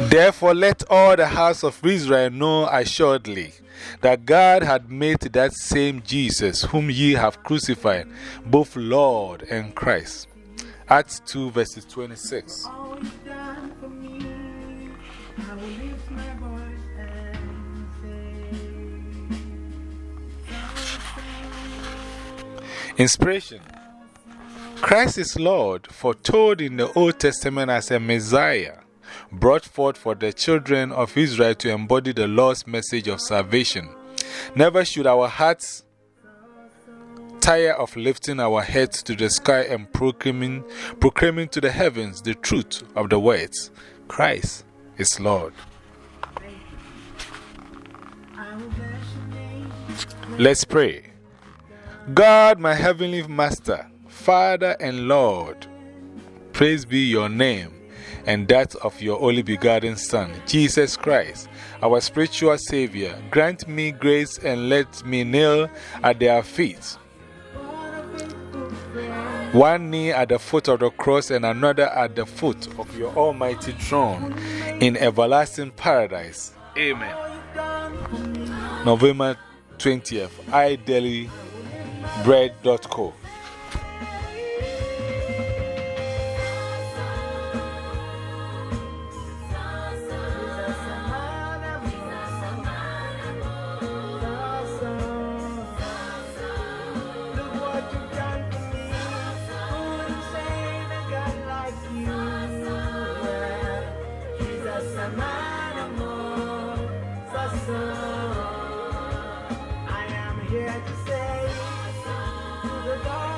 Therefore, let all the house of Israel know assuredly that God had made that same Jesus, whom ye have crucified, both Lord and Christ. Acts 2, verses 26. Inspiration Christ is Lord, foretold in the Old Testament as a Messiah, brought forth for the children of Israel to embody the Lord's message of salvation. Never should our hearts tire of lifting our heads to the sky and proclaiming, proclaiming to the heavens the truth of the words Christ is Lord. Let's pray. God, my heavenly Master, Father and Lord, praise be your name and that of your only begotten Son, Jesus Christ, our spiritual Savior. Grant me grace and let me kneel at their feet. One knee at the foot of the cross and another at the foot of your almighty throne in everlasting paradise. Amen. November 20th, idailybread.co. danger to say to the dark.